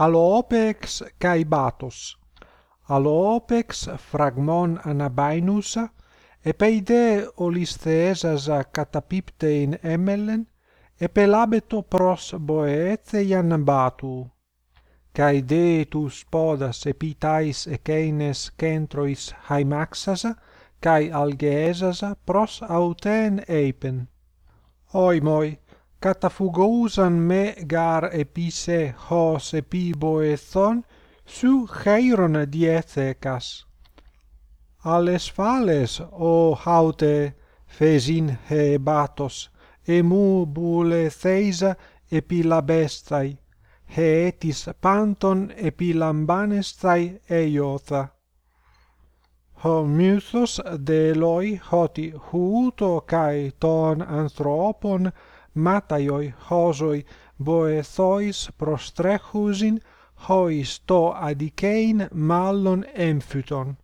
Aloopex caibatos, alopex fragmon anabainusa, epeide olistheesasa katapiptein emellen, epelabeto pros boetheian batu. Cae de tus podas epitais ekeines centrois haimaxasa, kai algeesasa pros auten eipen. Oimoi, καταφουγόουσαν με γάρ επίσε χως επίποεθόν σου χαίρον διέθεκας. Άλλες φάλες, ο χάουτε, φεζίν χε μπάτος, εμού μπουλεθέιζα επιλαμπέσθαι, χε έτης πάντων επιλαμβάνεσθαι αιώθα. Ο μύθος δε λόι ότι χούτο καί των ανθρώπων mataioi hosoi boethois prostrechousin hois to adikein mallon emphyton